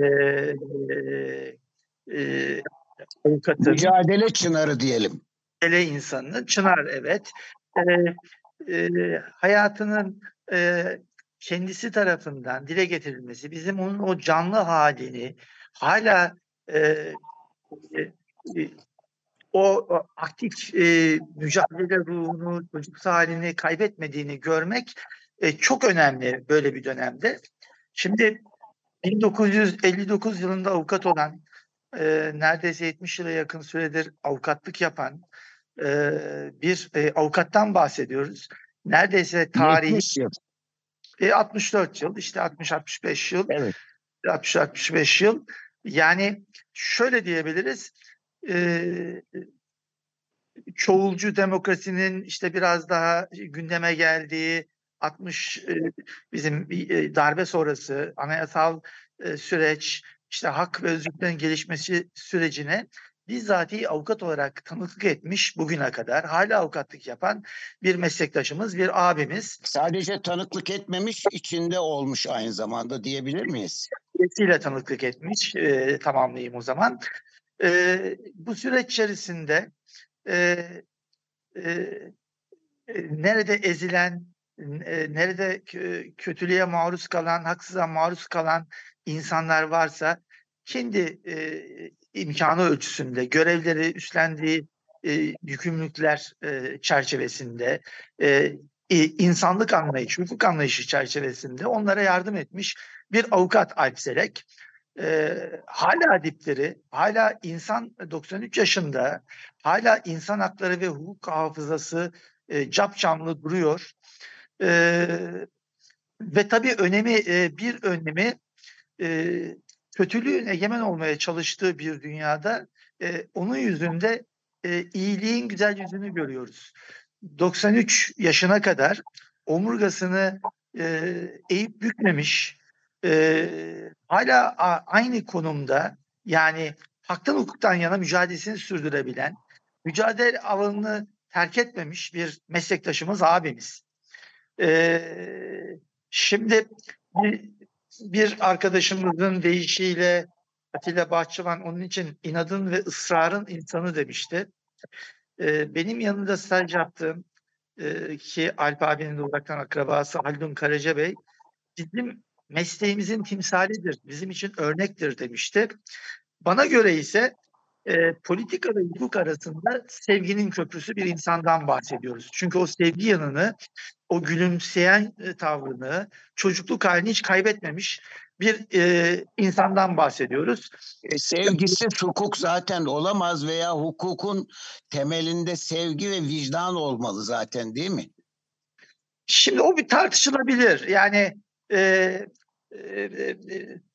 e, avukatın... Mücadele çınarı diyelim. Mücadele insanının, çınar evet, e, hayatının e, kendisi tarafından dile getirilmesi, bizim onun o canlı halini hala e, e, o aktif e, mücadele ruhunu, çocuk halini kaybetmediğini görmek e, çok önemli böyle bir dönemde. Şimdi 1959 yılında avukat olan, e, neredeyse 70 yıla yakın süredir avukatlık yapan, e, bir e, avukattan bahsediyoruz. Neredeyse tarihi. E, 64 yıl işte 60-65 yıl. Evet. 60-65 yıl. Yani şöyle diyebiliriz. E, çoğulcu demokrasinin işte biraz daha gündeme geldiği 60 e, bizim e, darbe sonrası anayasal e, süreç işte hak ve özgürlüklerin gelişmesi sürecine bizzati avukat olarak tanıklık etmiş bugüne kadar hala avukatlık yapan bir meslektaşımız, bir abimiz. Sadece tanıklık etmemiş, içinde olmuş aynı zamanda diyebilir miyiz? Etkisiyle tanıklık etmiş, e, tamamlayayım o zaman. E, bu süreç içerisinde e, e, e, nerede ezilen, e, nerede kötülüğe maruz kalan, haksıza maruz kalan insanlar varsa kendi e, imkanı ölçüsünde görevleri üstlendiği e, yükümlülükler e, çerçevesinde e, insanlık anlayışı, hukuk anlayışı çerçevesinde onlara yardım etmiş bir avukat Alp. E, hala dipleri, hala insan 93 yaşında, hala insan hakları ve hukuk hafızası e, capcanlı duruyor. E, ve tabii önemi, e, bir önemi e, kötülüğün egemen olmaya çalıştığı bir dünyada e, onun yüzünde e, iyiliğin güzel yüzünü görüyoruz. 93 yaşına kadar omurgasını e, eğip bükmemiş, e, hala a, aynı konumda yani haktan hukuktan yana mücadelesini sürdürebilen, mücadele alanını terk etmemiş bir meslektaşımız abimiz. E, şimdi bir, arkadaşımızın deyişiyle Atilla Bahçıvan onun için inadın ve ısrarın insanı demişti. E, benim yanında staj yaptığım e, ki Alp abinin de uzaktan akrabası Haldun Karaca Bey bizim mesleğimizin timsalidir, bizim için örnektir demişti. Bana göre ise e, politika ve hukuk arasında sevginin köprüsü bir insandan bahsediyoruz. Çünkü o sevgi yanını, o gülümseyen e, tavrını, çocukluk halini hiç kaybetmemiş bir e, insandan bahsediyoruz. E, sevgisiz hukuk zaten olamaz veya hukukun temelinde sevgi ve vicdan olmalı zaten değil mi? Şimdi o bir tartışılabilir. Yani e, e, e,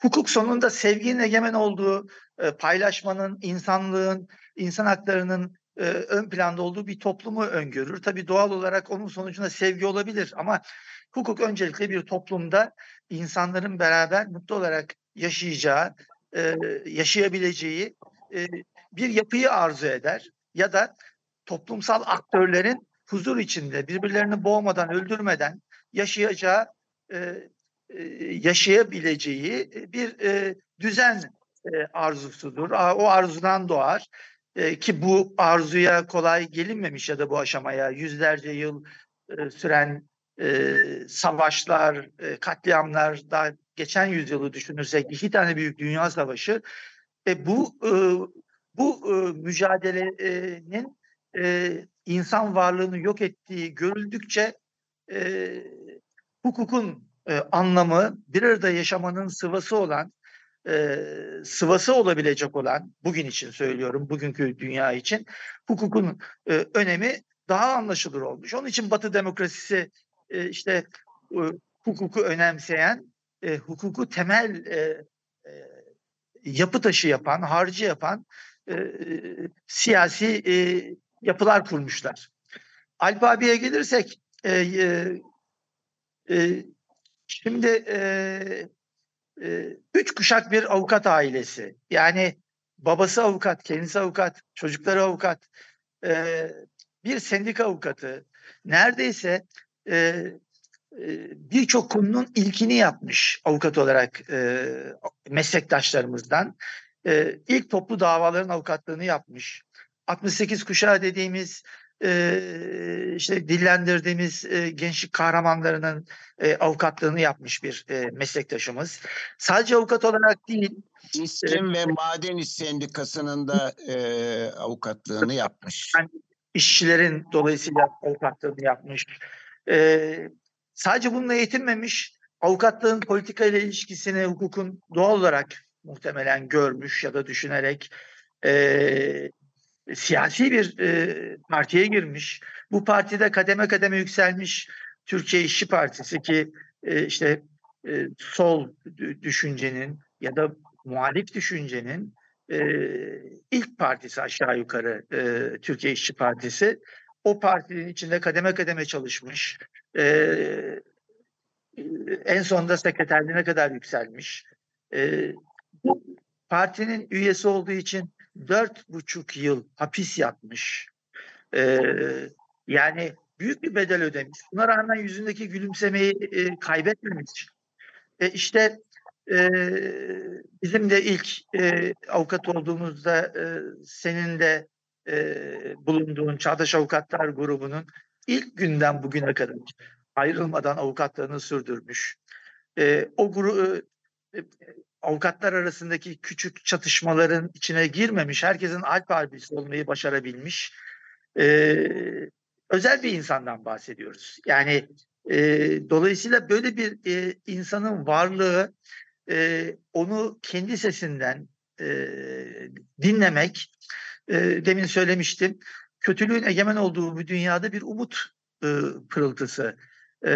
hukuk sonunda sevginin egemen olduğu, e, paylaşmanın, insanlığın, insan haklarının e, ön planda olduğu bir toplumu öngörür. Tabii doğal olarak onun sonucunda sevgi olabilir ama hukuk öncelikle bir toplumda insanların beraber mutlu olarak yaşayacağı, e, yaşayabileceği bir yapıyı arzu eder ya da toplumsal aktörlerin huzur içinde birbirlerini boğmadan, öldürmeden yaşayacağı, yaşayabileceği bir düzen e, arzusudur. O arzudan doğar e, ki bu arzuya kolay gelinmemiş ya da bu aşamaya yüzlerce yıl e, süren savaşlar, e, katliamlar, daha geçen yüzyılı düşünürsek iki tane büyük dünya savaşı. E, bu bu mücadelenin insan varlığını yok ettiği görüldükçe hukukun anlamı bir arada yaşamanın sıvası olan e, sıvası olabilecek olan bugün için söylüyorum bugünkü dünya için hukukun e, önemi daha anlaşılır olmuş. Onun için Batı demokrasisi e, işte e, hukuku önemseyen, e, hukuku temel e, e, yapı taşı yapan, harcı yapan e, siyasi e, yapılar kurmuşlar. Alp abiye gelirsek e, e, e, şimdi e, e, üç kuşak bir avukat ailesi. Yani babası avukat, kendisi avukat, çocukları avukat, e, bir sendika avukatı. Neredeyse e, e, birçok konunun ilkini yapmış avukat olarak meslektaşlarımızdan. E, ilk toplu davaların avukatlığını yapmış. 68 kuşağı dediğimiz e, işte dillendirdiğimiz e, gençlik kahramanlarının e, avukatlığını yapmış bir e, meslektaşımız. Sadece avukat olarak değil. İSKİM e, ve Maden İş Sendikası'nın da e, avukatlığını yapmış. Yani işçilerin dolayısıyla avukatlığını yapmış. E, sadece bununla yetinmemiş. Avukatlığın politika ile ilişkisini hukukun doğal olarak muhtemelen görmüş ya da düşünerek e, siyasi bir e, partiye girmiş. Bu partide kademe kademe yükselmiş Türkiye İşçi Partisi ki e, işte e, sol düşüncenin ya da muhalif düşüncenin e, ilk partisi aşağı yukarı e, Türkiye İşçi Partisi. O partinin içinde kademe kademe çalışmış. E, en sonunda sekreterliğine kadar yükselmiş. E, bu partinin üyesi olduğu için dört buçuk yıl hapis yatmış. Ee, yani büyük bir bedel ödemiş. Buna rağmen yüzündeki gülümsemeyi e, kaybetmemiş. E, işte e, bizim de ilk e, avukat olduğumuzda e, senin de e, bulunduğun Çağdaş Avukatlar grubunun ilk günden bugüne kadar ayrılmadan avukatlığını sürdürmüş. E, o grubu e, avukatlar arasındaki küçük çatışmaların içine girmemiş, herkesin alp abisi olmayı başarabilmiş e, özel bir insandan bahsediyoruz. Yani e, dolayısıyla böyle bir e, insanın varlığı e, onu kendi sesinden e, dinlemek, e, demin söylemiştim, kötülüğün egemen olduğu bir dünyada bir umut e, pırıltısı e,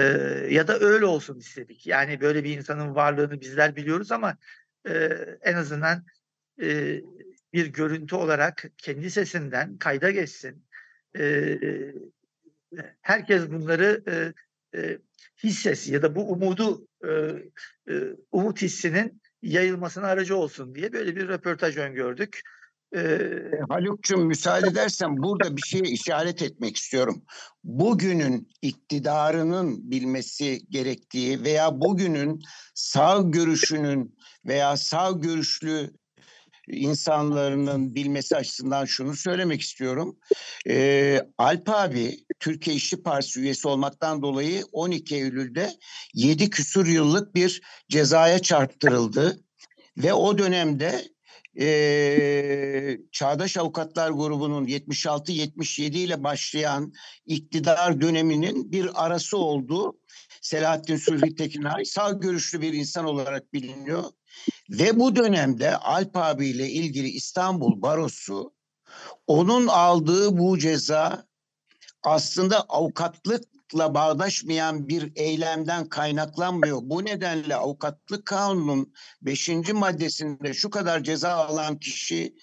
ya da öyle olsun istedik. Yani böyle bir insanın varlığını bizler biliyoruz ama e, en azından e, bir görüntü olarak kendi sesinden kayda geçsin. E, herkes bunları e, e, hissesi ya da bu umudu e, e, umut hissinin yayılmasına aracı olsun diye böyle bir röportaj öngördük. Ee, Haluk'cum müsaade edersen burada bir şeye işaret etmek istiyorum. Bugünün iktidarının bilmesi gerektiği veya bugünün sağ görüşünün veya sağ görüşlü insanların bilmesi açısından şunu söylemek istiyorum. Ee, Alp abi Türkiye İşçi Partisi üyesi olmaktan dolayı 12 Eylül'de 7 küsur yıllık bir cezaya çarptırıldı. Ve o dönemde e, Çağdaş Avukatlar Grubu'nun 76-77 ile başlayan iktidar döneminin bir arası oldu. Selahattin Sulhi Tekinay sağ görüşlü bir insan olarak biliniyor. Ve bu dönemde Alp abiyle ilgili İstanbul Barosu onun aldığı bu ceza aslında avukatlıkla bağdaşmayan bir eylemden kaynaklanmıyor. Bu nedenle avukatlık kanunun beşinci maddesinde şu kadar ceza alan kişi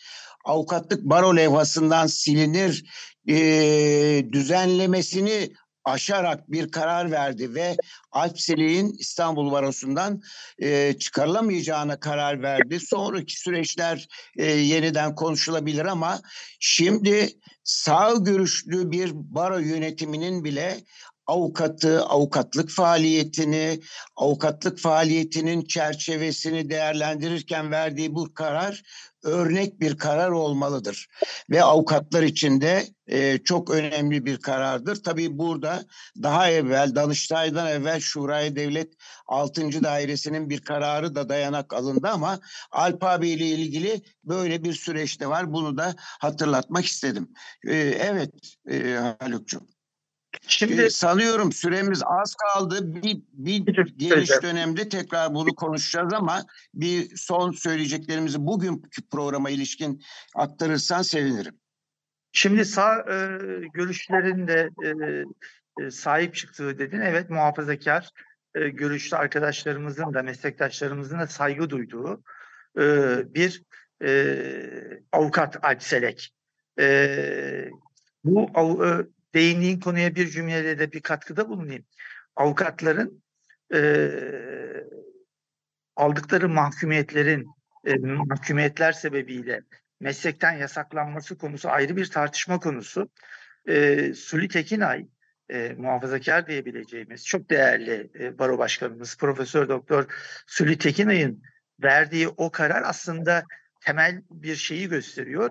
avukatlık baro levhasından silinir e, düzenlemesini aşarak bir karar verdi ve Alp Selik'in İstanbul Barosu'ndan e, çıkarılamayacağına karar verdi. Sonraki süreçler e, yeniden konuşulabilir ama şimdi sağ görüşlü bir baro yönetiminin bile avukatı, avukatlık faaliyetini, avukatlık faaliyetinin çerçevesini değerlendirirken verdiği bu karar örnek bir karar olmalıdır. Ve avukatlar için de e, çok önemli bir karardır. Tabii burada daha evvel, Danıştay'dan evvel Şuraya Devlet 6. Dairesinin bir kararı da dayanak alındı ama Alp abi ile ilgili böyle bir süreçte var. Bunu da hatırlatmak istedim. E, evet e, Haluk'cum. Şimdi ee, sanıyorum süremiz az kaldı. Bir, bir geniş dönemde tekrar bunu konuşacağız ama bir son söyleyeceklerimizi bugünkü programa ilişkin aktarırsan sevinirim. Şimdi sağ e, görüşlerin de e, e, sahip çıktığı dedin. Evet muhafazakar e, görüşlü arkadaşlarımızın da meslektaşlarımızın da saygı duyduğu e, bir e, avukat Alp Selek. E, bu e, değindiğin konuya bir cümleyle de bir katkıda bulunayım. Avukatların e, aldıkları mahkumiyetlerin e, mahkumiyetler sebebiyle meslekten yasaklanması konusu ayrı bir tartışma konusu. E, Suli Tekinay e, muhafazakar diyebileceğimiz çok değerli e, baro başkanımız Profesör Doktor Suli Tekinay'ın verdiği o karar aslında temel bir şeyi gösteriyor.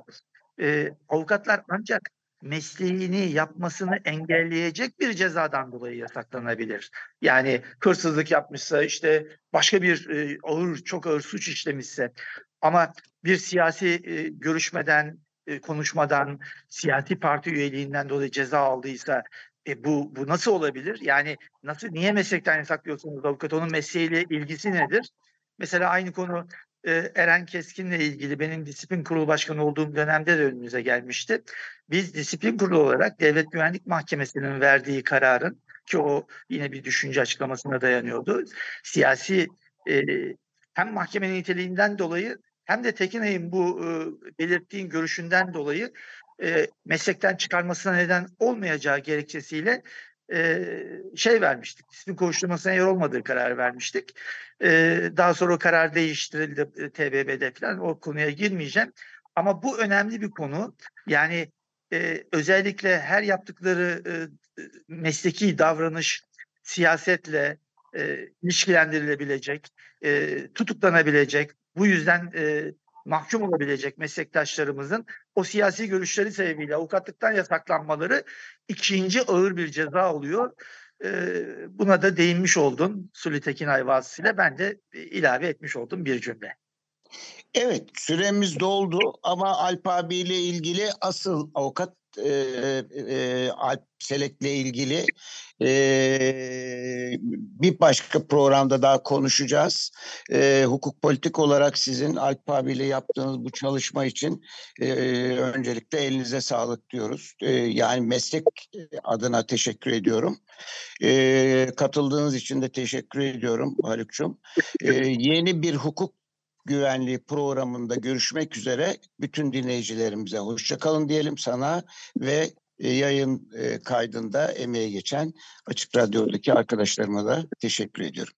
E, avukatlar ancak mesleğini yapmasını engelleyecek bir cezadan dolayı yasaklanabilir. Yani hırsızlık yapmışsa işte başka bir e, ağır çok ağır suç işlemişse ama bir siyasi e, görüşmeden e, konuşmadan siyasi parti üyeliğinden dolayı ceza aldıysa e, bu bu nasıl olabilir? Yani nasıl niye meslekten yasaklıyorsunuz avukat? Onun mesleğiyle ilgisi nedir? Mesela aynı konu e, Eren Keskin'le ilgili benim disiplin kurulu başkanı olduğum dönemde de önümüze gelmişti. Biz disiplin kurulu olarak Devlet Güvenlik Mahkemesi'nin verdiği kararın ki o yine bir düşünce açıklamasına dayanıyordu. Siyasi e, hem mahkeme niteliğinden dolayı hem de Tekinay'ın bu e, belirttiğin görüşünden dolayı e, meslekten çıkarmasına neden olmayacağı gerekçesiyle e, şey vermiştik. Disiplin kovuşturmasına yer olmadığı karar vermiştik. E, daha sonra o karar değiştirildi e, TBB'de falan. O konuya girmeyeceğim. Ama bu önemli bir konu. Yani e, özellikle her yaptıkları e, mesleki davranış siyasetle e, ilişkilendirilebilecek, e, tutuklanabilecek, bu yüzden e, mahkum olabilecek meslektaşlarımızın o siyasi görüşleri sebebiyle avukatlıktan yasaklanmaları ikinci ağır bir ceza oluyor. E, buna da değinmiş oldun Suli Tekinay vasıtasıyla ben de ilave etmiş oldum bir cümle. Evet süremiz doldu ama Alp abiyle ilgili asıl avukat e, e, Alp Selek'le ilgili e, bir başka programda daha konuşacağız. E, hukuk politik olarak sizin Alp abiyle yaptığınız bu çalışma için e, öncelikle elinize sağlık diyoruz. E, yani meslek adına teşekkür ediyorum. E, katıldığınız için de teşekkür ediyorum Haluk'cum. E, yeni bir hukuk güvenliği programında görüşmek üzere bütün dinleyicilerimize hoşçakalın diyelim sana ve e, yayın e, kaydında emeğe geçen Açık Radyo'daki arkadaşlarıma da teşekkür ediyorum.